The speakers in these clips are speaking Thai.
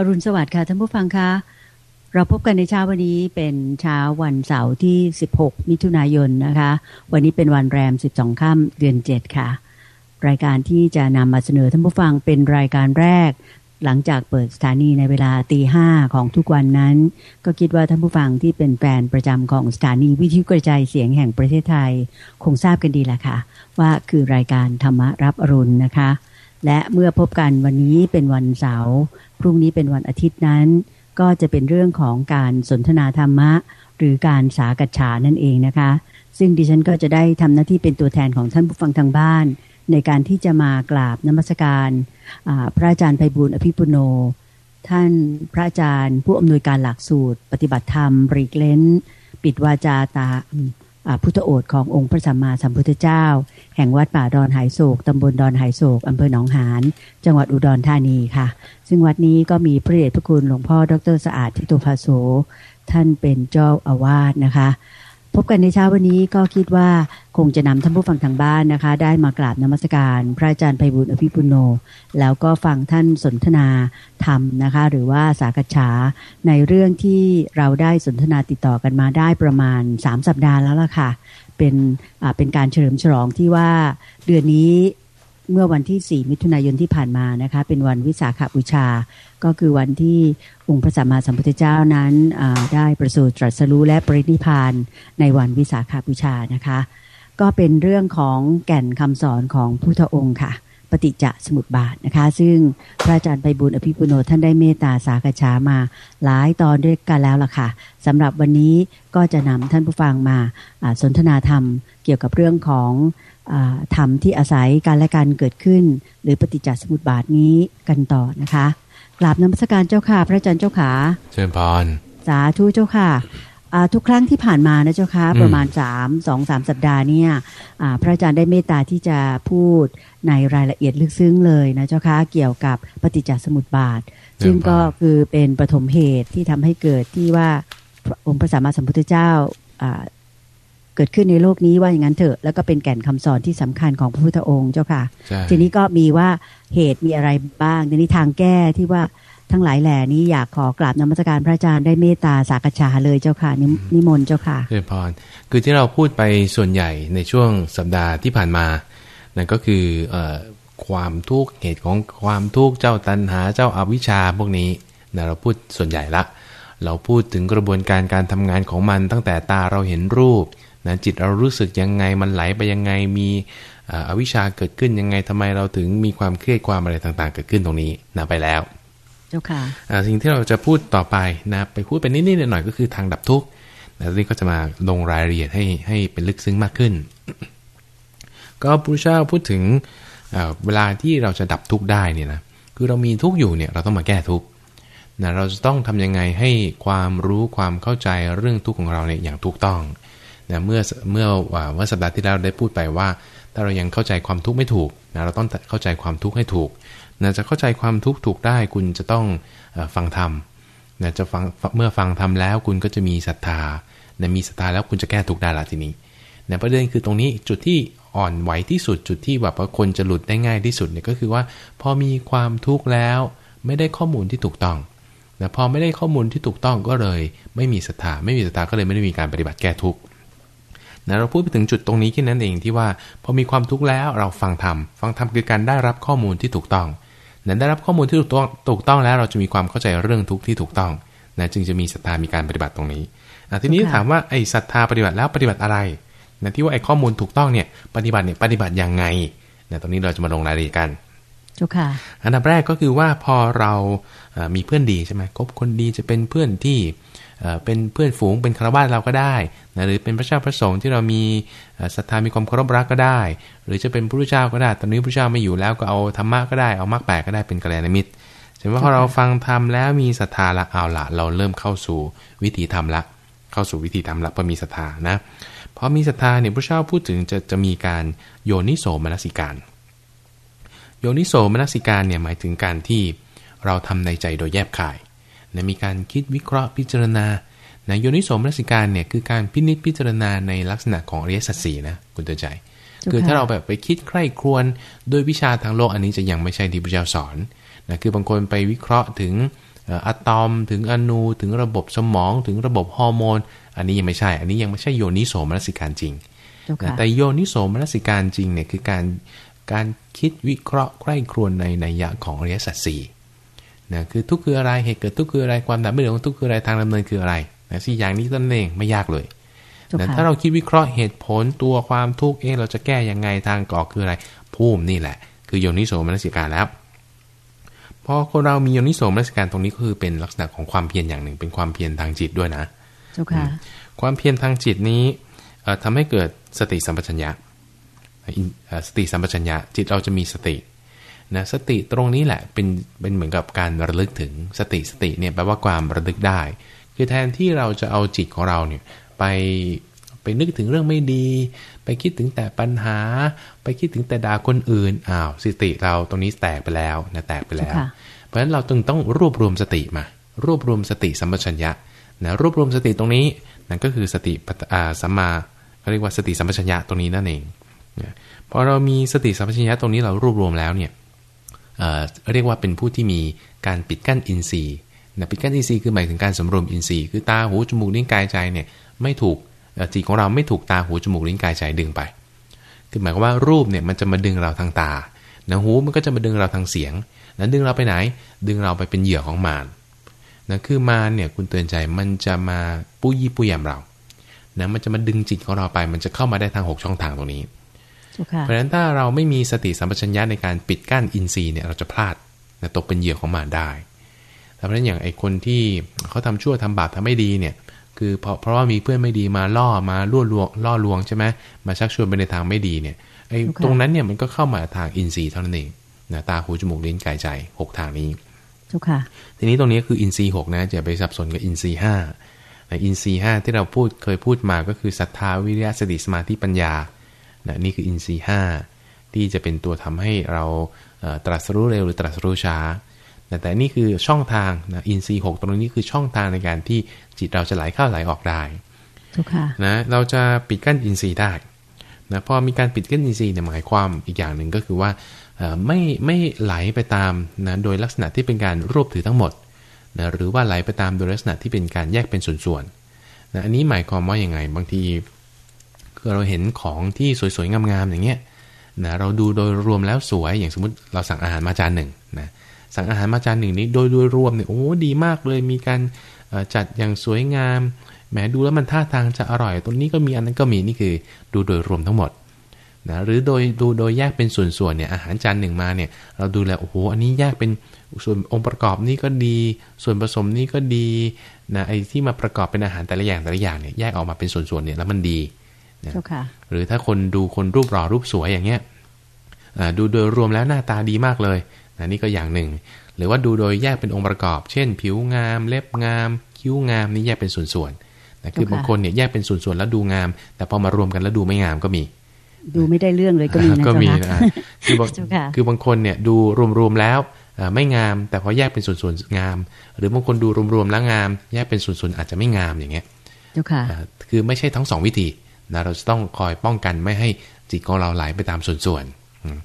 อรุณสวัสดิ์ค่ะท่านผู้ฟังคะเราพบกันในเช้าวันนี้เป็นเช้าวันเสาร์ที่ 16 มิถุนายนนะคะ วันนี้เป็นวันแรม 12 ค่ำเดือน 7 ค่ะ รายการที่จะนำมาเสนอท่านผู้ฟังเป็นรายการแรก หลังจากเปิดสถานีในเวลาตีห้าของทุกวันนั้น ก็คิดว่าท่านผู้ฟังที่เป็นแฟนประจำของสถานีวิทยุกระจายเสียงแห่งประเทศไทย คงทราบกันดีแหละค่ะ ว่าคือรายการธรรมรับอรุณนะคะ และเมื่อพบกันวันนี้เป็นวันเสาร์พรุ่งนี้เป็นวันอาทิตย์นั้น ก็จะเป็นเรื่องของการสนทนาธรรมะ หรือการสากัจฉานั่นเองนะคะ ซึ่งดิฉันก็จะได้ทำหน้าที่เป็นตัวแทนของท่านผู้ฟังทางบ้าน ในการที่จะมากราบนมัสการพระอาจารย์ไพบูลอภิปุโน ท่านพระอาจารย์ผู้อำนวยการหลักสูตร ปฏิบัติธรรมรีกเลนปิดวาจาตา พุทธโอษขององค์พระสัมมาสัมพุทธเจ้า แห่งวัดป่าดอนหายโศกตำบลดอนหายโศกอำเภอหนองหานจังหวัดอุดรธานีค่ะ ซึ่งวัดนี้ก็มีพระเดชพระคุณหลวงพ่อดรสะอาดทิตุภาโสท่านเป็นเจ้าอาวาสนะคะ พบกันในเช้าวันนี้ก็คิดว่าคงจะนำท่านผู้ฟังทางบ้านนะคะ ได้มากราบนมัสการ พระอาจารย์ไพบุญอภิปุโน แล้วก็ฟังท่านสนทนาธรรมนะคะ หรือว่าสากฉาในเรื่องที่เราได้สนทนาติดต่อกันมาได้ประมาณ 3 สัปดาห์แล้วล่ะค่ะ เป็นเป็นการเฉลิมฉลองที่ว่าเดือนนี้ เมื่อวันที่ 4 มิถุนายนที่ผ่านมานะคะ เป็นวันวิสาขบูชา ก็คือวันที่องค์พระสัมมาสัมพุทธเจ้านั้นได้ประสูติตรัสรู้และปรินิพานในวันวิสาขบูชานะคะ ก็เป็นเรื่องของแก่นคำสอนของพุทธองค์ค่ะ ปฏิจจสมุปบาทนะคะ ซึ่งพระอาจารย์ไปบุญอภิปุโนท่านได้เมตตาสากฉามาหลายตอนด้วยกันแล้วล่ะค่ะสำหรับวันนี้ก็จะนำท่านผู้ฟังมาสนทนาธรรมเกี่ยวกับเรื่องของ ธรรมที่อาศัยการและการเกิดขึ้น หรือปฏิจจสมุปบาทนี้กันต่อนะคะกราบนมัสการเจ้าค่ะ พระอาจารย์เจ้าขาเชิญพรสาธุเจ้าค่ะทุกครั้งที่ผ่านมานะเจ้าค่ะประมาณสามสองสามสัปดาห์เนี่ยพระอาจารย์ได้เมตตาที่จะพูดในรายละเอียดลึกซึ้งเลยนะเจ้าค่ะเกี่ยวกับปฏิจจสมุปบาท ซึ่งก็คือเป็นปฐมเหตุที่ทำให้เกิดที่ว่าองค์พระสัมมาสัมพุทธเจ้า เกิดขึ้นในโลกนี้ว่าอย่างนั้นเถอะ แล้วก็เป็นแก่นคำสอนที่สำคัญของพระพุทธองค์เจ้าค่ะ ทีนี้ก็มีว่าเหตุมีอะไรบ้างทีนี้ทางแก้ที่ว่าทั้งหลายแหล่นี้อยากขอกราบนมัสการพระอาจารย์ได้เมตตาสากฉาเลยเจ้าค่ะนิมนต์เจ้าค่ะเจริญพรคือที่เราพูดไปส่วนใหญ่ในช่วงสัปดาห์ที่ผ่านมานั่นก็คือความทุกข์เหตุของความทุกข์เจ้าตันหาเจ้าอาวิชชาพวกนี้นะเราพูดส่วนใหญ่ละ เราพูดถึงกระบวนการการทำงานของมันตั้งแต่ตาเราเห็นรูป นะจิตเรารู้สึกยังไงมันไหลไปยังไงมีอวิชชาเกิดขึ้นยังไงทำไมเราถึงมีความเครียดความอะไรต่างๆ เกิดขึ้นตรงนี้นะไปแล้วเจ้าค่ะสิ่งที่เราจะพูดต่อไปนะไปพูดไปนิดๆหน่อยๆก็คือทางดับทุกข์นะนี่ก็จะมาลงรายละเอียดให้ให้เป็นลึกซึ้งมากขึ้น ก็พระเจ้าพูดถึงเวลาที่เราจะดับทุกข์ได้เนี่ยนะคือเรามีทุกข์อยู่เนี่ยเราต้องมาแก้ทุกข์นะเราจะต้องทำยังไงให้ความรู้ความเข้าใจเรื่องทุกข์ของเราเนี่ยอย่างถูกต้อง นะเมื่อเมื่อเมื่อสัปดาห์ที่เราได้พูดไปว่า ถ้าเรายังเข้าใจความทุกข์ไม่ถูกนะเราต้องเข้าใจความทุกข์ให้ถูกนะจะเข้าใจความทุกข์ถูกได้คุณจะต้องฟังธรรมนะจะฟังเมื่อฟังธรรมแล้วคุณก็จะมีศรัทธานะมีศรัทธาแล้วคุณจะแก้ทุกข์ได้ละทีนี้นะประเด็นคือตรงนี้จุดที่อ่อนไหวที่สุดจุดที่แบบว่าคนจะหลุดได้ง่ายที่สุดเนี่ยก็คือว่า พอมีความทุกข์แล้วไม่ได้ข้อมูลที่ถูกต้องนะพอไม่ได้ข้อมูลที่ถูกต้องก็เลย ไม่มีศรัทธาไม่มีศรัทธาก็เลยไม่ได้มีการปฏิบัติแก้ทุกข์ นะเราพูดไปถึงจุดตรงนี้แค่นั้นเองที่ว่าพอมีความทุกข์แล้วเราฟังธรรมฟังธรรมคือการได้รับข้อมูลที่ถูกต้องนั้นได้รับข้อมูลที่ถูกต้องถูกต้องแล้วเราจะมีความเข้าใจเรื่องทุกข์ที่ถูกต้องนะจึงจะมีศรัทธามีการปฏิบัติตรงนี้ทีนี้ถามว่าไอ้ศรัทธาปฏิบัติแล้วปฏิบัติอะไรนะที่ว่าไอ้ข้อมูลถูกต้องเนี่ยปฏิบัติเนี่ยปฏิบัติยังไงนะตรงนี้เราจะมาลงรายละเอียดกันจุค่ะอันดับแรกก็คือว่าพอเรามีเพื่อนดีใช่ไหมคบคนดีจะเป็นเพื่อนที่ เป็นเพื่อนฝูงเป็นคารวะเราก็ได้นะหรือเป็นพระเจ้าพระสงฆ์ที่เรามีศรัทธามีความเคารพรักก็ได้ หรือจะเป็นพระพุทธเจ้าก็ได้ ตอนนี้พระเจ้าไม่อยู่แล้วก็เอาธรรมะก็ได้เอามรรคแปดก็ได้เป็นกัลยาณมิตรใช่ไหมพอเราฟังธรรมแล้วมีศรัทธาละเอาละเราเริ่มเข้าสู่วิถีธรรมละ เข้าสู่วิถีธรรมละพอมีศรัทธานะพอมีศรัทธาเนี่ยพระเจ้าพูดถึงจะจะมีการโยนิโสมนสิการ โยนิโสมนสิการเนี่ยหมายถึงการที่เราทำในใจโดยแยบขาย นะมีการคิดวิเคราะห์พิจารณานะโยนิโสมนสิการเนี่ยคือการพินิจพิจารณาในลักษณะของอริยสัจสีนะคุณตัวใจ คือถ้าเราแบบไปคิดใคร่ครวญโดยวิชาทางโลกอันนี้จะยังไม่ใช่ที่พระเจ้าสอนนะคือบางคนไปวิเคราะห์ถึงอะตอมถึงอนูถึงระบบสมองถึงระบบฮอร์โมน อันนี้ยังไม่ใช่ อันนี้ยังไม่ใช่โยนิโสมนสิการจริงเจ้าค่ะแต่โยนิโสมนสิการจริงเนี่ยคือการการคิดวิเคราะห์ใกล้ครวนในนัยยะของอริยสัจสี่ นะคือทุกข์คืออะไรเหตุเกิดทุกข์คืออะไรความดับไม่เหลือของทุกข์คืออะไรทางดำเนินคืออะไรนะสี่อย่างนี้ตั้นเองไม่ยากเลยเจ้านะค่ะถ้าเราคิดวิเคราะห์เหตุผลตัวความทุกข์เองเราจะแก้ยังไงทางออกคืออะไรภูมินี่แหละ คือโยนิโสมนสิการแล้วพอคนเรามีโยนิโสมนสิการตรงนี้ก็คือเป็นลักษณะของความเพียรอย่างหนึ่ง เป็นความเพียรทางจิตด้วยนะเจ้าค่ะความเพียรทางจิตนี้เอ่อทำให้เกิดสติสัมปชัญญะอินเอ่อสติสัมปชัญญะจิตเราจะมีสติ นะสติตรงนี้แหละเป็นเป็นเหมือนกับการระลึกถึงสติสติเนี่ยแปลว่าความระลึกได้ คือแทนที่เราจะเอาจิตของเราเนี่ยไปไปนึกถึงเรื่องไม่ดี ไปคิดถึงแต่ปัญหา ไปคิดถึงแต่ด่าคนอื่นอ้าวสติเราตรงนี้แตกไปแล้วนะแตกไปแล้วค่ะเพราะฉะนั้นเราจึงต้องรวบรวมสติมารวบรวมสติสัมปชัญญะนะรวบรวมสติตรงนี้นั่นก็คือสติปัฏอ่าสัมมาเขาเรียกว่าสติสัมปชัญญะตรงนี้นั่นเองนะพอเรามีสติสัมปชัญญะตรงนี้เรารวบรวมแล้วเนี่ย เเรียกว่าเป็นผู้ที่มีการปิดกั้นอินทรีย์นะปิดกั้นอินทรีย์คือหมายถึงการสำรวมอินทรีย์คือตาหูจมูกลิ้นกายใจเนี่ยไม่ถูกจิตของเราไม่ถูกตาหูจมูกลิ้นกายใจดึงไป คือหมายความว่ารูปเนี่ยมันจะมาดึงเราทางตานะหูมันก็จะมาดึงเราทางเสียงนะดึงเราไปไหน ดึงเราไปเป็นเหยื่อของมารนะคือมารเนี่ยคุณเตือนใจมันจะมาปุยยี่ปุยแยำเรานะมันจะมาดึงจิตของเราไป มันจะเข้ามาได้ทางหกช่องทางตรงนี้ เจ้าค่ะเพราะฉะนั้นถ้าเราไม่มีสติสัมปชัญญะในการปิดกั้นอินทรีย์เนี่ยเราจะพลาดนะตกเป็นเหยื่อของมารได้เพราะฉะนั้นอย่างไอ้คนที่เขาทำชั่วทำบาปทำไม่ดีเนี่ย คือเพราะเพราะว่ามีเพื่อนไม่ดีมาล่อมาล่วลวงล่อลวงใช่ไหมมาชักชวนไปในทางไม่ดีเนี่ยไอ้ค่ะตรงนั้นเนี่ยมันก็เข้ามาทางอินทรีย์เท่านั้นเองนะตาหูจมูกลิ้นกายใจหกทางนี้เจ้าค่ะทีนี้ตรงนี้คืออินทรีย์หกนะจะไปสับสนกับอินทรีย์ห้านะอินทรีย์ห้าที่เราพูดเคยพูดมาก็คือศรัทธาวิริยะสติสมาธิปัญญา นะนี่คืออินทรีย์ห้าที่จะเป็นตัวทำให้เราเอ่อตรัสรู้เร็วหรือตรัสรู้ช้านะแต่นี่คือช่องทางนะอินทรีย์หกตรงนี้คือช่องทางในการที่จิตเราจะไหลเข้าไหลออกได้เจ้าค่ะนะเราจะปิดกั้นอินทรีย์ได้นะพอมีการปิดกั้นอินทรีย์เนี่ยหมายความอีกอย่างหนึ่งก็คือว่าเอ่อไม่ไม่ไหลไปตามนะโดยลักษณะที่เป็นการรวบถือทั้งหมดนะหรือว่าไหลไปตามโดยลักษณะที่เป็นการแยกเป็นส่วนๆนะอันนี้หมายความว่าอย่างไง บางที คือเราเห็นของที่สวยๆงามๆอย่างเงี้ยนะเราดูโดยรวมแล้วสวยอย่างสมมติเราสั่งอาหารมาจานหนึ่งนะสั่งอาหารมาจานหนึ่งนี้โดยโดยรวมเนี่ยโอ้ดีมากเลยมีการจัดอย่างสวยงามแหมดูแล้วมันท่าทางจะอร่อยตรงนี้ก็มีอันนั้นก็มีนี่คือดูโดยรวมทั้งหมดนะหรือโดยดูโดยแยกเป็นส่วนๆเนี่ยอาหารจานหนึ่งมาเนี่ยเราดูแล้วโอ้โหอันนี้แยกเป็นส่วนองค์ประกอบนี่ก็ดี ส่วนผสมนี่ก็ดีนะไอ้ที่มาประกอบเป็นอาหารแต่ละอย่างแต่ละอย่างเนี่ยแยกออกมาเป็นส่วนๆเนี่ยแล้วมันดี หรือถ้าคนดูคนรูปหล่อรูปสวยอย่างเงี้ยอ่าดูโดยรวมแล้วหน้าตาดีมากเลยนะนี่ก็อย่างหนึ่ง หรือว่าดูโดยแยกเป็นองค์ประกอบ เช่น ผิวงาม เล็บงาม คิ้วงามนี่แยกเป็นส่วนๆนะคือค่ะบางคนเนี่ยแยกเป็นส่วนๆแล้วดูงาม แต่พอมารวมกันแล้วดูไม่งามก็มี ดูไม่ได้เรื่องเลยก็มีนะก็เจ้ามีค่ะนะคือบางเจ้าค่ะคือบางคนเนี่ยดูรวมๆแล้วเอ่อไม่งาม แต่พอแยกเป็นส่วนๆงาม หรือบางคนดูรวมๆแล้วงาม แยกเป็นส่วนๆอาจจะไม่งามอย่างเงี้ยเจ้าค่ะอ่าคือไม่ใช่ทั้งสองวิธี นะเราจะต้องคอยป้องกันไม่ให้จิตของเราไหลไปตามส่วนๆอืม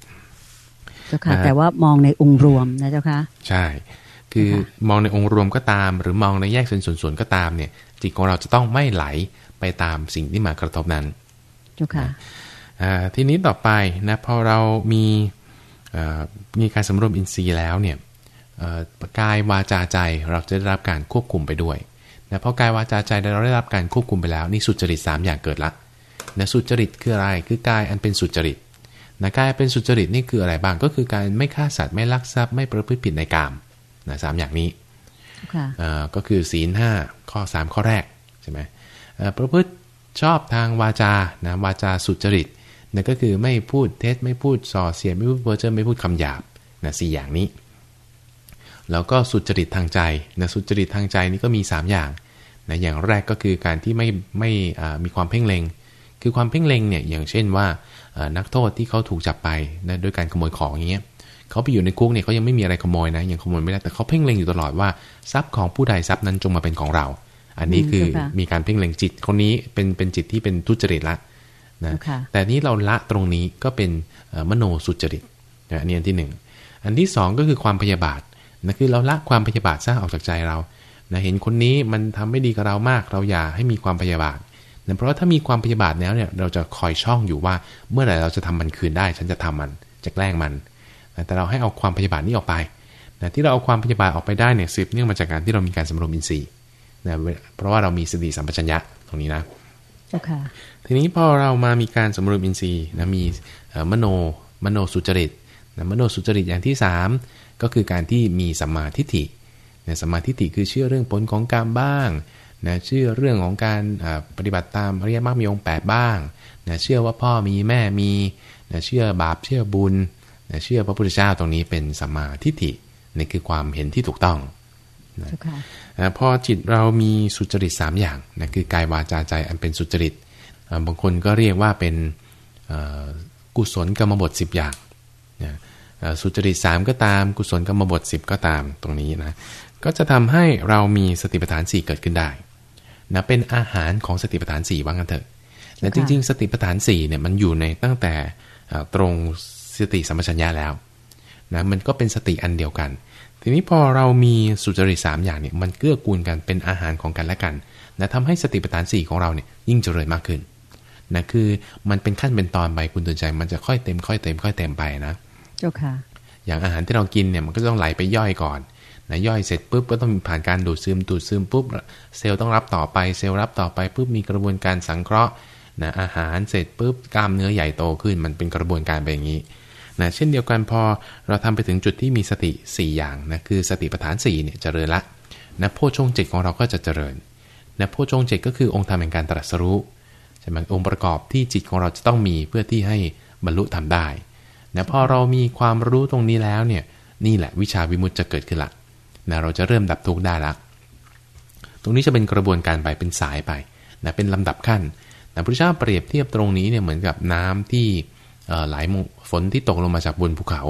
เจ้าค่ะนะฮะแต่ว่ามองในองค์รวมนะเจ้าค่ะใช่ คือค่ะมองในองค์รวมก็ตาม หรือมองในแยกเป็นส่วนๆก็ตามเนี่ย จิตของเราจะต้องไม่ไหลไปตามสิ่งที่มากระทบนั้นเจ้าค่ะอ่าทีนี้ต่อไปนะพอเรามีเอ่อมีการสำรวมอินทรีย์แล้วเนี่ยเอ่อกายวาจาใจเราจะได้รับการควบคุมไปด้วยนะเพราะกายวาจาใจเราได้รับการควบคุมไปแล้ว นี่สุจริตสามอย่างเกิดละ นะสุจริตคืออะไร คือกายอันเป็นสุจริตนะกายเป็นสุจริตนี่คืออะไรบ้าง ก็คือการไม่ฆ่าสัตว์ไม่ลักทรัพย์ไม่ประพฤติผิดในกามนะสามอย่างนี้เจ้าค่ะเอ่อก็คือศีลห้าข้อ3ข้อแรกใช่ไหมเอ่อประพฤติชอบทางวาจานะวาจาสุจริตนั่นก็คือไม่พูดเท็จไม่พูดส่อเสียดไม่พูดเพ้อเจ้อไม่พูดคำหยาบนะสี่อย่างนี้ แล้วก็สุจริตทางใจนะสุจริตทางใจนี่ก็มี 3 อย่างนะอย่างแรกก็คือการที่ไม่ไม่อ่ามีความเพ่งเล็ง คือความเพ่งเล็งเนี่ยอย่างเช่นว่าเอ่อนักโทษที่เขาถูกจับไปนะด้วยการขโมยของอย่างเงี้ยเขาไปอยู่ในคุกเนี่ยเขายังไม่มีอะไรขโมยนะยังขโมยไม่ได้แต่เขาเพ่งเล็งอยู่ตลอดว่าทรัพย์ของผู้ใดทรัพย์นั้นจงมาเป็นของเรา อันนี้อืมคือเจ้าค่ะมีการเพ่งเล็งจิตคนนี้เป็นเป็นจิตที่เป็นทุจริตละนะเจ้าค่ะแต่นี้เราละตรงนี้ก็เป็นเอ่อมโนสุจริตนะอันนี้อันที่หนึ่งอันที่สองก็คือความพยาบาทนะคือเราละความพยาบาทซะออกจากใจเรานะเห็นคนนี้มันทำไม่ดีกับเรามาก เราอย่าให้มีความพยาบาทนะ เพราะว่าถ้ามีความพยาบาทแล้วเนี่ยเราจะคอยช่องอยู่ว่าเมื่อไหร่เราจะทำมันคืนได้ ฉันจะทำมันจะแกล้งมันนะแต่เราให้เอาความพยาบาทนี้ออกไปนะที่เราเอาความพยาบาทออกไปได้เนี่ยสืบเนื่องมาจากการที่เรามีการสำรวมอินทรีย์นะเพราะว่าเรามีสติสัมปชัญญะตรงนี้นะเจ้าค่ะทีนี้พอเรามามีการสำรวมอินทรีย์นะมีมโนมโนสุจริตนะมโนสุจริตอย่างที่ 3 ก็คือการที่มีสัมมาทิฏฐินะสัมมาทิฏฐิคือเชื่อเรื่องผลของกรรมบ้าง นะเชื่อเรื่องของการปฏิบัติตามอริยมรรคมีองค์8บ้างนะเชื่อว่าพ่อมีแม่มีนะเชื่อบาปเชื่อบุญนะเชื่อพระพุทธเจ้าตรงนี้เป็นสัมมาทิฏฐินี่คือความเห็นที่ถูกต้องนะพอจิตเรามีสุจริต3อย่างนะคือกายวาจาใจอันเป็นสุจริตบางคนก็เรียกว่าเป็นกุศลกรรมบท 10 อย่างนะสุจริต 3 ก็ตาม กุศลกรรมบท 10 ก็ตามตรงนี้นะก็จะทำให้เรามีสติปัฏฐาน 4 เกิดขึ้นได้ นะเป็นอาหารของสติปัฏฐาน4ว่างั้นเถอะแต่จริง ๆ สติปัฏฐาน4เนี่ยมันอยู่ในตั้งแต่ตรงสติสัมปชัญญะแล้วนะมันก็เป็นสติอันเดียวกัน ทีนี้พอเรามีสุจริต3อย่างเนี่ยมันเกื้อกูลกันเป็นอาหารของกันและกันนะทำให้สติปัฏฐาน4ของเราเนี่ยยิ่งเจริญมากขึ้นนะคือมันเป็นขั้นเป็นตอนไปคุณตื่นใจ มันจะค่อยเต็มค่อยเต็มค่อยเต็มไปนะ เจ้าค่ะ อย่างอาหารที่เรากินเนี่ยมันก็ต้องไหลไปย่อยก่อน นะย่อยเสร็จปุ๊บก็ต้องผ่านการดูดซึมดูดซึมปุ๊บเซลล์ต้องรับต่อไปเซลล์รับต่อไปปุ๊บมีกระบวนการสังเคราะห์นะอาหารเสร็จปุ๊บกล้ามเนื้อใหญ่โตขึ้น มันเป็นกระบวนการไปอย่างนี้นะเช่นเดียวกันพอเราทำไปถึงจุดที่มีสติ 4 อย่างนะคือสติปัฏฐาน4เนี่ยเจริญละนะโพชงจิตของเราก็จะเจริญนะโพชงจิตก็คือองค์ธรรมแห่งการตรัสรู้ใช่ไหมองค์ประกอบที่จิตของเราจะต้องมีเพื่อที่ให้บรรลุทำได้นะพอเรามีความรู้ตรงนี้แล้วเนี่ยนี่แหละวิชาวิมุตจะเกิดขึ้นละ นะเราจะเริ่มดับทุกข์ได้ละตรงนี้จะเป็นกระบวนการไปเป็นสายไปนะเป็นลำดับขั้นนะพระเจ้าเปรียบเทียบตรงนี้เนี่ยเหมือนกับน้ำที่ไหลฝนที่ตกลงมาจากบนภูเขา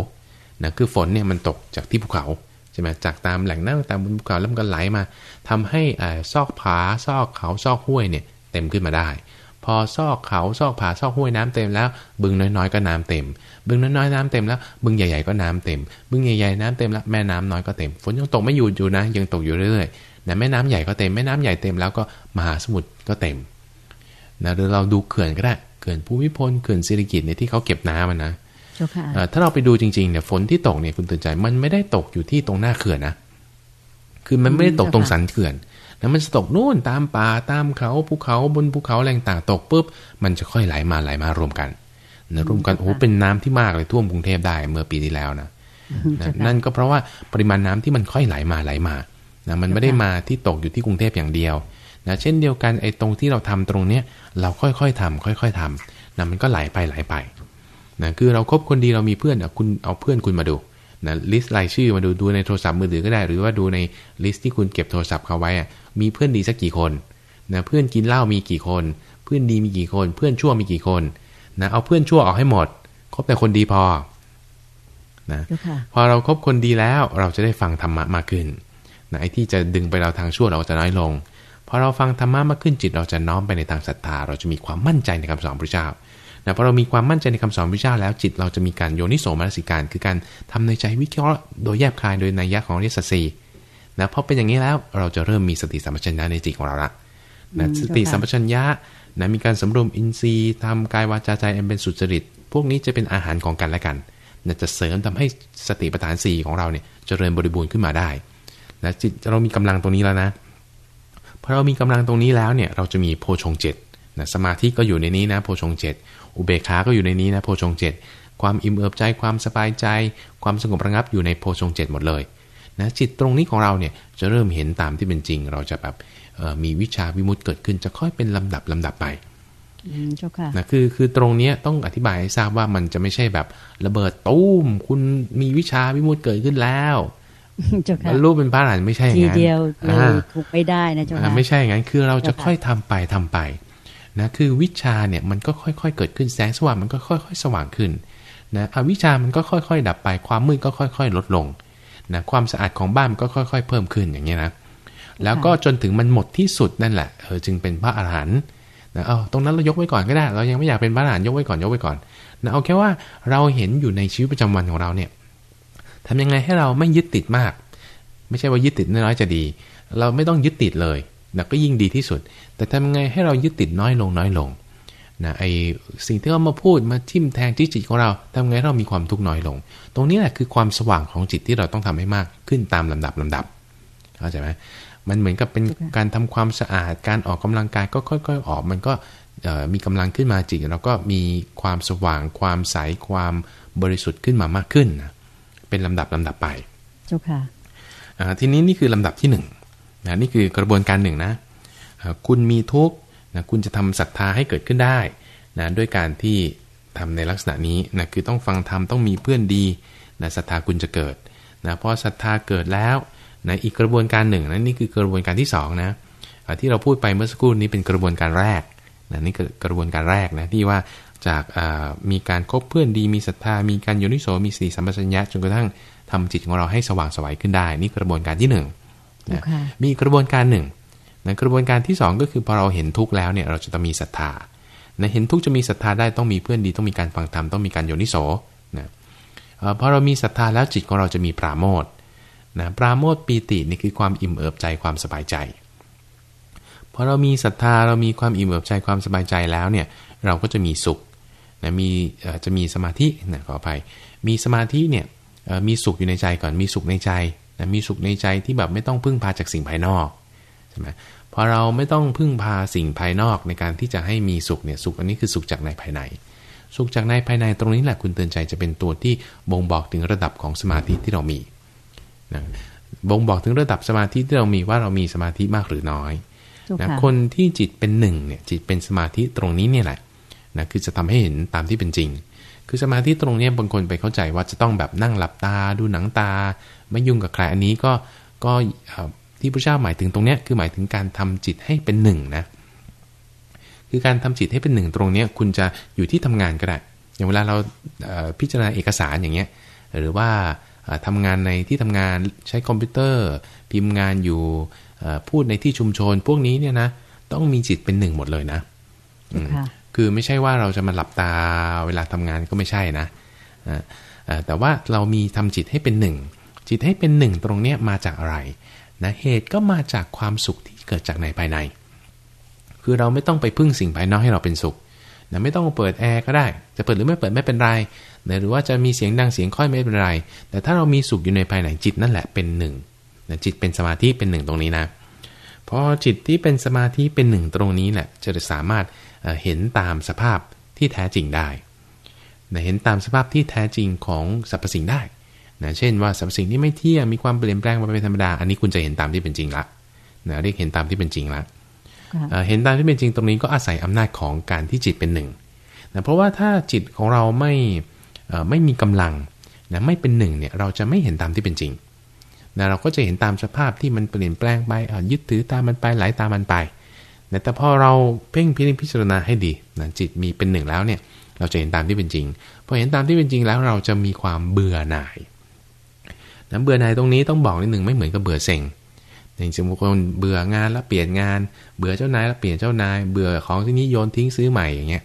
นะคือฝนเนี่ยมันตกจากที่ภูเขาใช่ไหมจากตามแหล่งน้ำตามบนภูเขาแล้วมันก็ไหลมาทำให้ซอกผาซอกเขาซอกห้วยเนี่ยเต็มขึ้นมาได้ พอซอกเขาซอกผาซอกห้วยน้ำเต็มแล้ว บึงน้อยๆก็น้ำเต็ม บึงน้อยๆน้ำเต็มแล้ว บึงใหญ่ๆก็น้ำเต็ม บึงใหญ่ๆน้ำเต็มแล้วแม่น้ำน้อยก็เต็ม ฝนยังตกไม่หยุดอยู่นะ ยังตกอยู่เรื่อยๆนะแม่น้ำใหญ่ก็เต็มแม่น้ำใหญ่เต็มแล้วก็มหาสมุทรก็เต็มนะหรือเราดูเขื่อนก็ได้เขื่อนภูมิพลเขื่อนสิริกิตเนี่ยที่เขาเก็บน้ำมันนะถ้าเราไปดูจริงๆเนี่ยฝนที่ตกเนี่ยคุณตื่นใจ มันไม่ได้ตกอยู่ที่ตรงหน้าเขื่อนนะคือมันไม่ได้ตกตรงสันเขื่อน แล้วมันจะตกนู่นตามป่าตามเขาภูเขาบนภูเขาแรงต่างตกปุ๊บมันจะค่อยไหลมาไหลมารวมกันนะรวมกันโอ้เป็นน้ำที่มากเลยท่วมกรุงเทพได้เมื่อปีที่แล้วนะนั่นก็เพราะว่าปริมาณน้ำที่มันค่อยไหลมาไหลมานะมันไม่ได้มาที่ตกอยู่ที่กรุงเทพอย่างเดียวนะเช่นเดียวกันไอ้ตรงที่เราทำตรงเนี้ยเราค่อยๆทำค่อย ๆทำนะมันก็ไหลไปไหลไปนะคือเราครบคนดีเรามีเพื่อนคุณเอาเพื่อนคุณมาดูนะ list รายชื่อมาดูดูในโทรศัพท์มือถือก็ได้ หรือว่าดูใน list ที่คุณเก็บโทรศัพท์เขาไว้อะ มีเพื่อนดีสักกี่คนนะเพื่อนกินเหล้ามีกี่คน เพื่อนดีมีกี่คน เพื่อนชั่วมีกี่คนนะเอาเพื่อนชั่วออกให้หมดคบแต่คนดีพอนะพอเราครบคนดีแล้วเราจะได้ฟังธรรมะมากขึ้นนะไอ้ที่จะดึงไปเราทางชั่วเราจะน้อยลงพอเราฟังธรรมะมากขึ้นจิตเราจะน้อมไปในทางศรัทธา เราจะมีความมั่นใจในคำสอนพระเจ้านะพอเรามีความมั่นใจในคำสอนพระเจ้าแล้วจิตเราจะมีการโยนิโสมนสิการ คือการทำในใจวิเคราะห์โดยแยบคายโดยนัยยะของเรศสี นะพอเป็นอย่างนี้แล้วเราจะเริ่มมีสติสัมปชัญญะในจิตของเราละนะสติสัมปชัญญะนะมีการสำรวมอินทรีย์ทำกายวาจาใจอันเป็นสุจริต พวกนี้จะเป็นอาหารของกันและกันนะจะเสริมทำให้สติปัฏฐานสี่ของเราเนี่ยจเจริญบริบูรณ์ขึ้นมาได้นะจิตเรามีกำลังตรงนี้แล้วนะพอเรามีกำลังตรงนี้แล้วเนี่ยเราจะมีโพชงเจ็ดนะสมาธิก็อยู่ในนี้นะโพชงเจ็ดอุเบกขาก็อยู่ในนี้นะโพชงเจ็ดความอิ่มเอิบใจความสบายใจ ความสงบระงับอยู่ในโพชงเจ็ดหมดเลย นะจิตตรงนี้ของเราเนี่ยจะเริ่มเห็นตามที่เป็นจริง เราจะแบบมีวิชาวิมุตต์เกิดขึ้น จะค่อยเป็นลำดับลำดับไปนะคือคือตรงเนี้ยต้องอธิบายให้ทราบว่ามันจะไม่ใช่แบบระเบิดตุ้ม คุณมีวิชาวิมุตต์เกิดขึ้นแล้วบรรลุเป็นพระอรหันต์ไม่ใช่อย่างนั้นทีเดียวเลยถูกไม่ได้นะเจ้าค่ะไม่ใช่อย่างนั้นคือเราจะค่อยทำไปทำไปนะคือวิชาเนี่ยมันก็ค่อยๆ เกิดขึ้นแสงสว่างมันก็ค่อย ๆ สว่างขึ้นนะอวิชามันก็ค่อย ๆ ดับไปความมืดก็ค่อย ๆ ลดลง นะความสะอาดของบ้านมันก็ค่อย ๆ เพิ่มขึ้นอย่างเงี้ยนะแล้วก็จนถึงมันหมดที่สุดนั่นแหละเออจึงเป็นพระอรหันต์นะเอาตรงนั้นเรายกไว้ก่อนก็ได้ เรายังไม่อยากเป็นพระอรหันต์ยกไว้ก่อนยกไว้ก่อนนะเอาแค่ว่าเราเห็นอยู่ในชีวิตประจำวันของเราเนี่ยทำยังไงให้เราไม่ยึดติดมาก ไม่ใช่ว่ายึดติดน้อยจะดี เราไม่ต้องยึดติดเลยนะก็ยิ่งดีที่สุด แต่ทำไงให้เรายึดติดน้อยลงน้อยลง นะไอสิ่งที่เขามาพูดมาทิ่มแทงที่จิตของเราทำไงเรามีความทุกข์น้อยลง ตรงนี้แหละคือความสว่างของจิตที่เราต้องทำให้มากขึ้นตามลำดับลำดับเข้าใจไหมมันเหมือนกับเป็นการทำความสะอาดการออกกำลังกายก็ค่อย ๆ ออก มันก็มีกำลังขึ้นมาจิตเราก็มีความสว่าง ความใสความบริสุทธิ์ขึ้นมามากขึ้นนะเป็นลำดับลำดับไปเจ้าค่ะทีนี้นี่คือลำดับที่หนึ่งนะนี่คือกระบวนการหนึ่งนะคุณมีทุกข์ นะคุณจะทำศรัทธาให้เกิดขึ้นได้นะด้วยการที่ทำในลักษณะนี้นะคือต้องฟังธรรมต้องมีเพื่อนดีนะศรัทธาคุณจะเกิดนะพอศรัทธาเกิดแล้วนะอีกกระบวนการหนึ่งนะนี่คือกระบวนการที่2นะที่เราพูดไปเมื่อสักครู่นี้เป็นกระบวนการแรกนะนี่คือกระบวนการแรกนะที่ว่าจากมีการคบเพื่อนดีมีศรัทธามีการโยนิโสมีสีสัมปชัญญะจนกระทั่งทำจิตของเราให้สว่างสวัยขึ้นได้ นี่กระบวนการที่1นึ่งนะมีกระบวนการหนึ่ง นะกระบวนการที่ 2 ก็คือพอเราเห็นทุกข์แล้วเนี่ยเราจะต้องมีศรัทธานะเห็นทุกข์จะมีศรัทธาได้ต้องมีเพื่อนดีต้องมีการฟังธรรมต้องมีการโยนิโสนะพอเรามีศรัทธาแล้วจิตของเราจะมีปราโมทนะปราโมทปีตินี่คือความอิ่มเอิบใจความสบายใจพอเรามีศรัทธาเรามีความอิ่มเอิบใจความสบายใจแล้วเนี่ยเราก็จะมีสุขนะมีจะมีสมาธินะขออภัยมีสมาธิเนี่ยมีสุขอยู่ในใจก่อนมีสุขในใจนะมีสุขในใจที่แบบไม่ต้องพึ่งพาจากสิ่งภายนอก ใช่ไหมพอเราไม่ต้องพึ่งพาสิ่งภายนอกในการที่จะให้มีสุขเนี่ยสุขอันนี้คือสุขจากในภายใน สุขจากในภายในตรงนี้แหละคุณเตือนใจจะเป็นตัวที่บ่งบอกถึงระดับของสมาธิที่เรามีนะบ่งบอกถึงระดับสมาธิที่เรามีว่าเรามีสมาธิมากหรือน้อยนะคนที่จิตเป็นหนึ่งเนี่ยจิตเป็นสมาธิตรงนี้เนี่ยแหละนะคือจะทำให้เห็นตามที่เป็นจริง คือสมาธิตรงนี้บางคนไปเข้าใจว่าจะต้องแบบนั่งหลับตาดูหนังตา ไม่ยุ่งกับใครอันนี้ก็ก็ ที่พระเจ้าหมายถึงตรงนี้คือหมายถึงการทำจิตให้เป็นหนึ่งนะ คือการทำจิตให้เป็นหนึ่งตรงนี้คุณจะอยู่ที่ทำงานก็ได้ อย่างเวลาเราพิจารณาเอกสารอย่างเงี้ย หรือว่าทำงานในที่ทำงานใช้คอมพิวเตอร์ พิมพ์งานอยู่พูดในที่ชุมชน พวกนี้เนี่ยนะต้องมีจิตเป็นหนึ่งหมดเลยนะคือไม่ใช่ว่าเราจะมาหลับตาเวลาทำงานก็ไม่ใช่นะแต่ว่าเรามีทำจิตให้เป็นหนึ่งจิตให้เป็นหนึ่งตรงเนี้มาจากอะไร นะเหตุก็มาจากความสุขที่เกิดจากในภายใน คือเราไม่ต้องไปพึ่งสิ่งภายนอกให้เราเป็นสุขนะไม่ต้องเปิดแอร์ก็ได้ จะเปิดหรือไม่เปิดไม่เป็นไรนะหรือว่าจะมีเสียงดังเสียงค่อยไม่เป็นไร แต่ถ้าเรามีสุขอยู่ในภายในจิตนั่นแหละเป็นหนึ่งนะจิตเป็นสมาธิเป็นหนึ่งตรงนี้นะพอจิตที่เป็นสมาธิเป็นหนึ่งตรงนี้แหละจะสามารถเห็นตามสภาพที่แท้จริงได้นะเห็นตามสภาพที่แท้จริงของสรรพสิ่งได้ นะเช่นว่าสรรพสิ่งที่ไม่เที่ยงมีความเปลี่ยนแปลงมาเป็นธรรมดา อันนี้คุณจะเห็นตามที่เป็นจริงละนะเรียกเห็นตามที่เป็นจริงละเห็นตามที่เป็นจริงตรงนี้ก็อาศัยอำนาจของการที่จิตเป็นหนึ่งนะเพราะว่าถ้าจิตของเราไม่ไม่มีกำลังนะไม่เป็นหนึ่งเนี่ยเราจะไม่เห็นตามที่เป็นจริงนะเราก็จะเห็นตามสภาพที่มันเปลี่ยนแปลงไปยึดถือตามมันไปไหลาตามมันไปนะแต่พอเราเพ่งพิจารณาให้ดีนะจิตมีเป็นหนึ่งแล้วเนี่ยเราจะเห็นตามที่เป็นจริงพอเห็นตามที่เป็นจริงแล้วเราจะมีความเบื่อหน่าย นะเบื่อหน่ายตรงนี้ต้องบอกนิดหนึ่งไม่เหมือนกับเบื่อเซ็งอย่างเช่นบางคนเบื่องานแล้วเปลี่ยนงาน เบื่อเจ้านายแล้วเปลี่ยนเจ้านาย เบื่อของที่นี้โยนทิ้งซื้อใหม่อย่างเงี้ย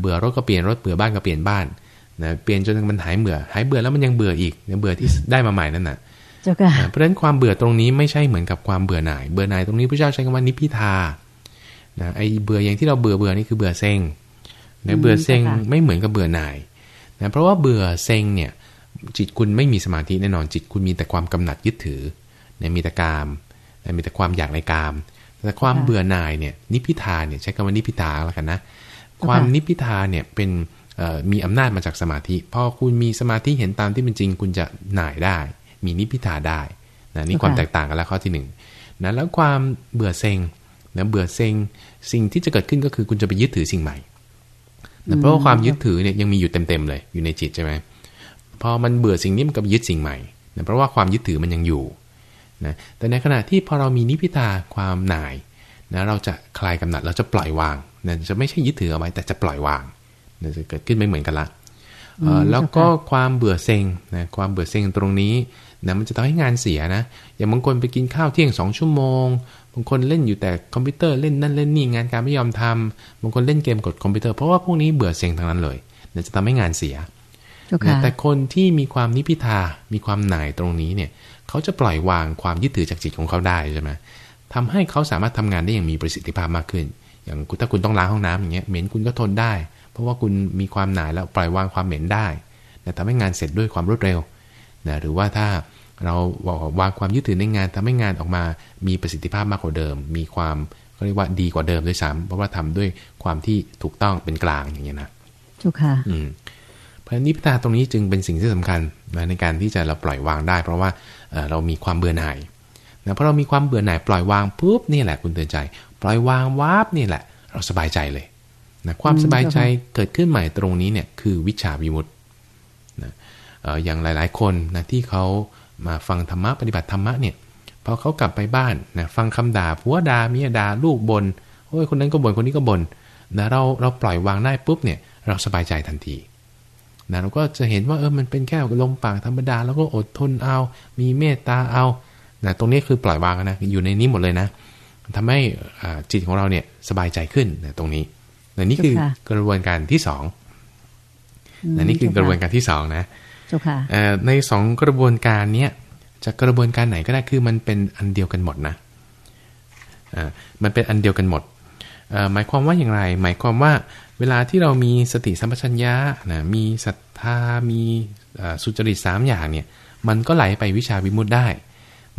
เบื่อรถก็เปลี่ยนรถเบื่อบ้านก็เปลี่ยนบ้านนะเปลี่ยนจนมันหายเบื่อหายเบื่อแล้วมันยังเบื่ออีกยังเบื่อที่ได้มาใหม่นั่นน่ะเพราะฉะนั้นความเบื่อตรงนี้ไม่ใช่เหมือนกับความเบื่อหน่าย เบื่อหน่ายตรงนี้พระเจ้าใช้คำว่านิพิทานะไอ้เบื่ออย่างที่เราเบื่อเบื่อนี่คือเบื่อเซ็งนะเบื่อเซ็งไม่เหมือนกับเบื่อหน่ายนะเพราะว่าเบื่อเซ็งเนี่ย จิตคุณไม่มีสมาธิแน่นอนจิตคุณมีแต่ความกำหนัดยึดถือเนี่ยมีแต่กามมีแต่ความอยากในกาม แต่ความเบื่อหน่ายเนี่ยนิพิทาเนี่ยใช้คำว่านิพิทาแล้วกันนะความนิพิทาเนี่ยเป็นมีอำนาจมาจากสมาธิ พอคุณมีสมาธิเห็นตามที่เป็นจริง คุณจะหน่ายได้ มีนิพิทาได้นะนี่ความแตกต่างกันแล้วข้อที่หนึ่งนะแล้วความเบื่อเซ็งนะเบื่อเซ็งสิ่งที่จะเกิดขึ้นก็คือคุณจะไปยึดถือสิ่งใหม่นะเพราะว่าความยึดถือเนี่ยยังมีอยู่เต็มๆเลยอยู่ในจิตใช่ไหม พอมันเบื่อสิ่งนี้มันก็ยึดสิ่งใหม่นะเพราะว่าความยึดถือมันยังอยู่นะแต่ในขณะที่พอเรามีนิพิทาความหน่ายนะเราจะคลายกำหนัดเราจะปล่อยวางนะจะไม่ใช่ยึดถือเอาไว้แต่จะปล่อยวางนะจะเกิดขึ้นไม่เหมือนกันละแล้วก็ความเบื่อเซ็งนะความเบื่อเซ็งตรงนี้นะมันจะทำให้งานเสียนะอย่างบางคนไปกินข้าวเที่ยงสองชั่วโมงบางคนเล่นอยู่แต่คอมพิวเตอร์เล่นนั่นเล่นนี่งานการไม่ยอมทำบางคนเล่นเกมกดคอมพิวเตอร์เพราะว่าพวกนี้เบื่อเซ็งทั้งนั้นเลยนะจะทำให้งานเสีย แต่คนที่มีความนิพิทา มีความหน่ายตรงนี้เนี่ย เขาจะปล่อยวางความยึดถือจากจิตของเขาได้ใช่ไหมทำให้เขาสามารถทำงานได้อย่างมีประสิทธิภาพมากขึ้น อย่างถ้าคุณต้องล้างห้องน้ำอย่างเงี้ย เหม็นคุณก็ทนได้ เพราะว่าคุณมีความหน่ายแล้วปล่อยวางความเหม็นได้นะทำให้งานเสร็จด้วยความรวดเร็วนะหรือว่าถ้าเราวางความยึดถือในงานทำให้งานออกมามีประสิทธิภาพมากกว่าเดิม มีความเรียกว่าดีกว่าเดิมด้วยซ้ำเพราะว่าทำด้วยความที่ถูกต้องเป็นกลางอย่างเงี้ยนะจุค่ะ อืมเพราะ นิพพานตรงนี้จึงเป็นสิ่งที่สำคัญนะในการที่จะเราปล่อยวางได้ เพราะว่าเรามีความเบื่อหน่ายนะเพราะเรามีความเบื่อหน่ายปล่อยวางปุ๊บนี่แหละคุณเตือนใจ ปล่อยวางวาบนี่แหละ เราสบายใจเลยนะความสบายใจเกิดขึ้นใหม่ตรงนี้เนี่ยคือวิชาวิมุตต์นะอย่างหลาย ๆ คนนะที่เขามาฟังธรรมะปฏิบัติธรรมะเนี่ยพอเขากลับไปบ้านนะฟังคำด่าผัวด่าเมียด่าลูกบน่นโอ้ยคนนั้นก็บน่นคนนี้ก็บน่นนะเราเราปล่อยวางได้ปุ๊บเนี่ยเราสบายใจทันที นะเราก็จะเห็นว่าเออมันเป็นแค่ลมปากธรรมดา แล้วก็อดทนเอา มีเมตตาเอานะตรงนี้คือปล่อยวางนะอยู่ในนี้หมดเลยนะทำให้จิตของเราเนี่ยสบายใจขึ้นนะตรงนี้นะนี่คือกระบวนการที่สองนะนี่คือกระบวนการที่สองนะในสองกระบวนการเนี้ยจะกระบวนการไหนก็ได้คือมันเป็นอันเดียวกันหมดนะอ่ามันเป็นอันเดียวกันหมด หมายความว่าอย่างไร หมายความว่าเวลาที่เรามีสติสัมปชัญญะนะมีศรัทธามีสุจริตสามอย่างเนี่ยมันก็ไหลไปวิชาวิมุตได้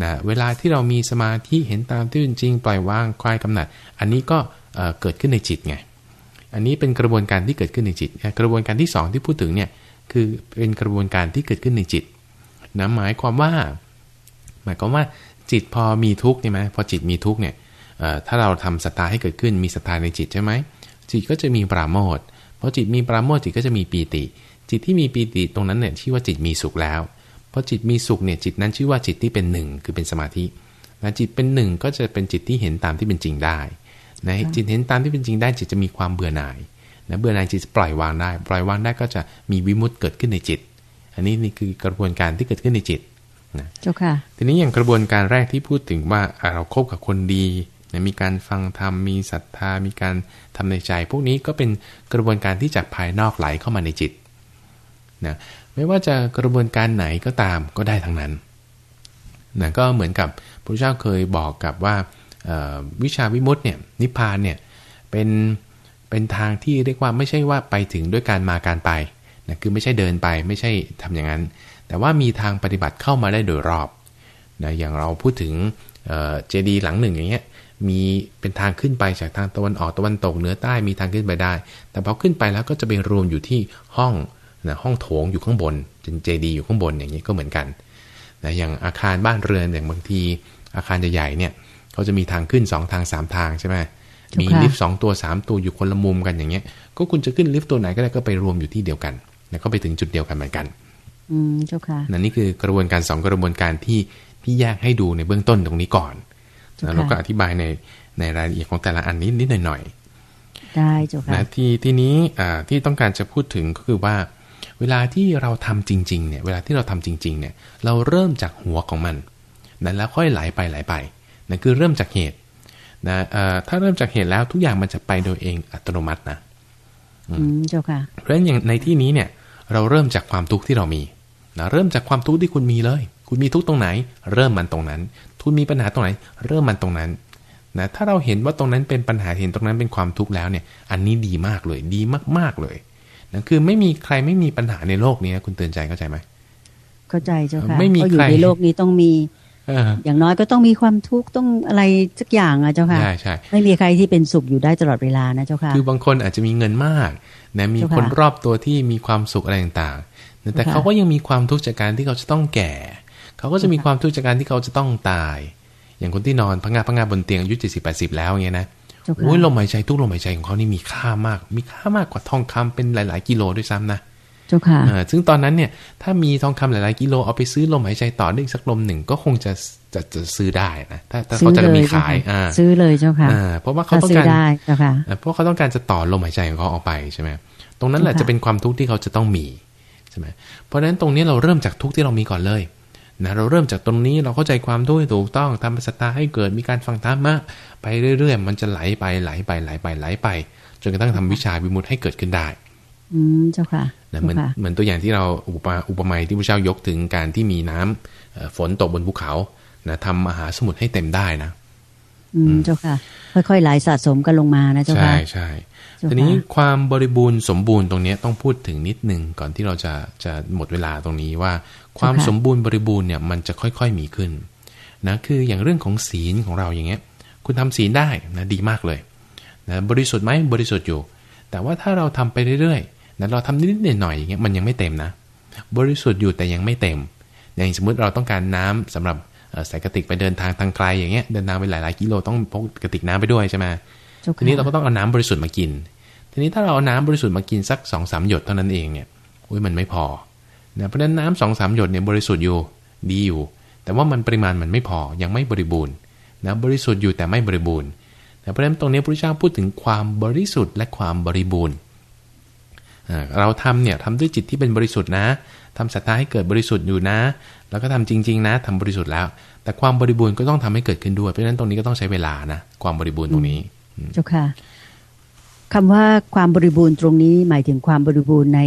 นะเวลาที่เรามีสมาธิเห็นตามที่จริงปล่อยวางคลายกำหนัด อันนี้ก็เกิดขึ้นในจิตไงอันนี้เป็นกระบวนการที่เกิดขึ้นในจิต กระบวนการที่ 2 ที่พูดถึงเนี่ยคือเป็นกระบวนการที่เกิดขึ้นในจิตนะหมายความว่า หมายความว่าจิตพอมีทุกข์ใช่ไหมพอจิตมีทุกข์เนี่ย ถ้าเราทำศรัทธาให้เกิดขึ้นมีศรัทธาในจิตใช่ไหมจิตก็จะมีปราโมทเพราะจิตมีปราโมทจิตก็จะมีปีติ จิตที่มีปีติตรงนั้นเนี่ยชื่อว่าจิตมีสุขแล้วพอจิตมีสุขเนี่ยจิตนั้นชื่อว่าจิตที่เป็นหนึ่งคือเป็นสมาธินะจิตเป็นหนึ่งก็จะเป็นจิตที่เห็นตามที่เป็นจริงได้นะจิตเห็นตามที่เป็นจริงได้ จิตจะมีความเบื่อหน่ายนะเบื่อหน่ายจิตปล่อยวางได้ ปล่อยวางได้ก็จะมีวิมุตต์เกิดขึ้นในจิต อันนี้นี่คือกระบวนการที่เกิดขึ้นในจิตนะเจ้าค่ะทีนี้อย่างกระบวนการแรกที่พูดถึงว่าเราคบกับคนดีนะ มีการฟังธรรมมีศรัทธา มีการทำในใจ พวกนี้ก็เป็นกระบวนการที่จากภายนอกไหลเข้ามาในจิตนะไม่ว่าจะกระบวนการไหนก็ตามก็ได้ทั้งนั้นนะก็เหมือนกับพระเจ้าเคยบอกกับว่าวิชาวิมุตต์เนี่ยนิพพานเนี่ยเป็นเป็นทางที่เรียกว่าไม่ใช่ว่าไปถึงด้วยการมาการไปนะคือไม่ใช่เดินไปไม่ใช่ทำอย่างนั้น แต่ว่ามีทางปฏิบัติเข้ามาได้โดยรอบนะอย่างเราพูดถึงเจดีหลังหนึ่งอย่างเงี้ย มีเป็นทางขึ้นไปจากทางตะวันออกตะวันตกเหนือใต้มีทางขึ้นไปได้ แต่พอขึ้นไปแล้วก็จะไปรวมอยู่ที่ห้องนะห้องโถงอยู่ข้างบนเป็นเจดีอยู่ข้างบนอย่างนี้ก็เหมือนกันนะอย่างอาคารบ้านเรือนอย่างบางที อาคารใหญ่ๆเนี่ยเขาจะมีทางขึ้น 2 ทาง 3 ทางใช่ไหมมีลิฟต์สตัว 3 ตัวอยู่คนละมุมกันอย่างเงี้ย ก็คุณจะขึ้นลิฟต์ตัวไหนก็ได้ก็ไปรวมอยู่ที่เดียวกันแล้วก็ไปถึงจุดเดียวกันเหมือนกันอืมเจ้าค่ะนั่นนี่คือกระบวนการสองกระบวนการที่ที่แยกให้ดูในเบื้องต้นตรงนี้ก่อน แล้วเราก็อธิบายในในรายละเอียดของแต่ละอันนี้นิดหน่อยๆได้เจ้าค่ะนะที่ที่นี้อ่าที่ต้องการจะพูดถึงก็คือว่า เวลาที่เราทำจริง ๆ เนี่ย เวลาที่เราทำจริง ๆ เนี่ย เราเริ่มจากหัวของมันนั้นแล้วค่อยไหลไปไหลไปนั่นคือเริ่มจากเหตุนะถ้าเริ่มจากเหตุแล้วทุกอย่างมันจะไปโดยเองอัตโนมัตินะอืมเจ้าค่ะเพราะฉะนั้นอย่างในที่นี้เนี่ย เราเริ่มจากความทุกข์ที่เรามีนะเริ่มจากความทุกข์ที่คุณมีเลย คุณมีทุกข์ตรงไหน เริ่มมันตรงนั้น คุณมีปัญหาตรงไหน เริ่มมันตรงนั้นนะถ้าเราเห็นว่าตรงนั้นเป็นปัญหาเห็นตรงนั้นเป็นความทุกข์แล้วเนี่ย อันนี้ดีมากเลย ดีมาก ๆเลยนะคือไม่มีใครไม่มีปัญหาในโลกนี้คุณเตือนใจเข้าใจไหมเข้าใจเจ้าค่ะไม่มีใครในโลกนี้ต้องมีอย่างน้อยก็ต้องมีความทุกข์ต้องอะไรสักอย่างอะเจ้าค่ะใช่ใช่ไม่มีใครที่เป็นสุขอยู่ได้ตลอดเวลานะเจ้าค่ะคือบางคนอาจจะมีเงินมากนะมีคนรอบตัวที่มีความสุขอะไรต่างๆแต่เขาก็ยังมีความทุกข์จากการที่เขาจะต้องแก่ เขาก็จะมีความทุกข์จากการที่เขาจะต้องตาย อย่างคนที่นอนพังงาพังงาบนเตียงอายุเจ็ดสิบแปดสิบแล้วเงี้ยนะโอ้ยลมหายใจทุกลมหายใจของเขานี่มีค่ามาก มีค่ามากกว่าทองคำเป็นหลาย ๆ กิโลด้วยซ้ำนะเจ้าค่ะซึ่งตอนนั้นเนี่ย ถ้ามีทองคำหลาย ๆ กิโลเอาไปซื้อลมหายใจต่อได้อีกสักลมหนึ่งก็คงจะจะจะซื้อได้นะถ้าถ้าเขาจะมีขายอ่าซื้อเลยเจ้าค่ะเพราะว่าเขาต้องการเจ้าค่ะเพราะเขาต้องการจะต่อลมหายใจของเขาออกไปใช่ไหมตรงนั้นแหละจะเป็นความทุกข์ที่เขาจะต้องมีใช่ไหมเพราะฉะนั้นตรงนี้เราเริ่มจากทุกข์ที่เรามีก่อนเลย นะเราเริ่มจากตรงนี้เราเข้าใจความทุกข์ถูกต้องทำสตาให้เกิดมีการฟังธรรมะไปเรื่อยๆ มันจะไหลไปไหลไปไหลไปไหลไป จนกระทั่งทำวิชาวิมุตให้เกิดขึ้นได้ อืมเจ้าค่ะนะเหมือนเหมือนตัวอย่างที่เราอุปมาอุปไมยที่พระเจ้ายกถึงการที่มีน้ำฝนตกบนภูเขานะทำมหาสมุทรให้เต็มได้นะ อืมเจ้าค่ะ ค่อยๆไหลสะสมกันลงมานะเจ้าค่ะใช่ใช่ ทีนี้ความบริบูรณ์สมบูรณ์ตรงนี้ต้องพูดถึงนิดนึงก่อนที่เราจะจะหมดเวลาตรงนี้ว่า ความสมบูรณ์บริบูรณ์เนี่ยมันจะค่อยๆมีขึ้นนะคืออย่างเรื่องของศีลของเราอย่างเงี้ย คุณทำศีลได้นะดีมากเลยนะบริสุทธิ์ไหมบริสุทธิ์อยู่ แต่ว่าถ้าเราทำไปเรื่อยๆนะเราทำนิดๆหน่อยๆอย่างเงี้ยมันยังไม่เต็มนะ บริสุทธิ์อยู่แต่ยังไม่เต็ม อย่างสมมติเราต้องการน้ำสำหรับใส่กระติกไปเดินทางทางไกลอย่างเงี้ยเดินทางไปหลายๆกิโลต้องพกกระติกน้ำไปด้วยใช่ไหมทีนี้เราก็ต้องเอาน้ำบริสุทธิ์มากิน ทีนี้ถ้าเราเอาน้ำบริสุทธิ์มากินสักสองสามหยดเท่านั้นเองเนี่ยอุ้ยมันไม่พอนะเพราะฉะนั้นน้ำสองสามหยดเนี่ยบริสุทธิ์อยู่ดีอยู่ แต่ว่ามันปริมาณมันไม่พอยังไม่บริบูรณ์นะบริสุทธิ์อยู่แต่ไม่บริบูรณ์เพราะฉะนั้นตรงนี้พระเจ้าพูดถึงความบริสุทธิ์และความบริบูรณ์เราทำเนี่ยทำด้วยจิตที่เป็นบริสุทธิ์นะทำศรัทธาให้เกิดบริสุทธิ์อยู่นะ แล้วก็ทำจริง ๆ นะทำบริสุทธิ์แล้ว แต่ความบริบูรณ์ก็ต้องทำให้เกิดขึ้นด้วยเพราะฉะนั้นตรงนี้ก็ต้องใช้เวลานะความบริบูรณ์ตรงนี้เจ้าค่ะ คำว่าความบริบูรณ์ตรงนี้หมายถึงความบริบูรณ์ใน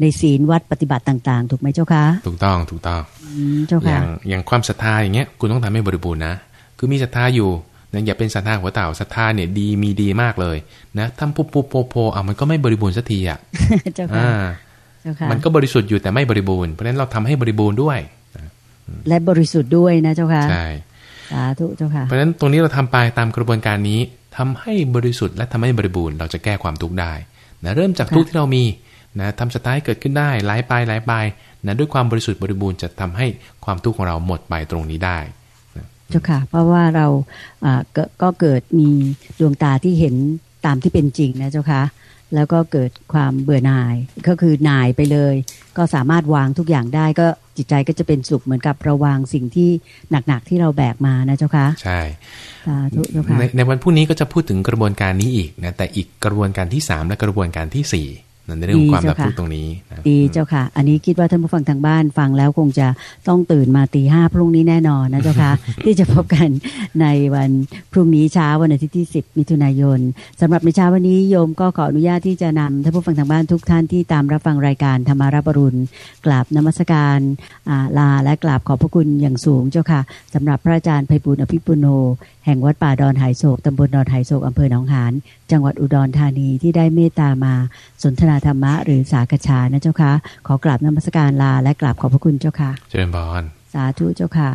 ในศีลวัดปฏิบัติต่าง ๆ ถูกไหมเจ้าคะถูกต้องถูกต้องเจ้าค่ะอย่างอย่างความศรัทธาอย่างเงี้ยคุณต้องทำให้บริบูรณ์นะคือมีศรัทธาอยู่นะอย่าเป็นศรัทธาหัวเต่าศรัทธาเนี่ยดีมีดีมากเลยนะทำปุ๊บปุ๊บโพโพอะมันก็ไม่บริบูรณ์สักทีอะเจ้าค่ะมันก็บริสุทธิ์อยู่แต่ไม่บริบูรณ์เพราะฉะนั้นเราทำให้บริบูรณ์ด้วยและบริสุทธิ์ด้วยนะเจ้าค่ะใช่สาธุเจ้าค่ะเพราะฉะนั้นตรงนี้เราทำไปตามกระบวนการนี้ ทำให้บริสุทธิ์และทำให้บริบูรณ์เราจะแก้ความทุกข์ได้นะเริ่มจากทุกข์ที่เรามีนะทำสไตล์เกิดขึ้นได้ไล่ไปไล่ไปนะด้วยความบริสุทธิ์บริบูรณ์จะทำให้ความทุกข์ของเราหมดไปตรงนี้ได้เจ้าค่ะ เพราะว่าเราก็เกิดมีดวงตาที่เห็นตามที่เป็นจริงนะเจ้าค่ะ แล้วก็เกิดความเบื่อหน่ายก็คือหน่ายไปเลย ก็สามารถวางทุกอย่างได้ก็จิตใจก็จะเป็นสุขเหมือนกับระวางสิ่งที่หนักๆที่เราแบกมานะเจ้าคะใช่สาธุเจ้าค่ะในวันพรุ่งนี้ก็จะพูดถึงกระบวนการนี้อีกนะแต่อีกกระบวนการที่ 3 และกระบวนการที่4 ในเรื่องความดับทุกข์ตรงนี้ดีเจ้าค่ะ อันนี้คิดว่าท่านผู้ฟังทางบ้านฟังแล้วคงจะต้องตื่นมาตีห้าพรุ่งนี้แน่นอนนะเจ้าค่ะ ที่จะพบกันในวันพรุ่งนี้เช้าวันอาทิตย์ที่สิบมิถุนายนสำหรับในเช้าวันนี้โยมก็ขออนุญาตที่จะนำท่านผู้ฟังทางบ้านทุกท่านที่ตามรับฟังรายการธรรมารับรุณกราบนมัสการลาและกราบขอบพระคุณอย่างสูงเจ้าค่ะสำหรับพระอาจารย์ไพบุญอภิปุโน แห่งวัดป่าดอนหายโศกตำบลดอนหายโศกอำเภอหนองหานจังหวัดอุดรธานีที่ได้เมตตามาสนทนาธรรมะหรือสากชานะเจ้าค่ะขอกราบนมัสการลาและกราบขอบพระคุณเจ้าค่ะ เจริญพรสาธุเจ้าค่ะ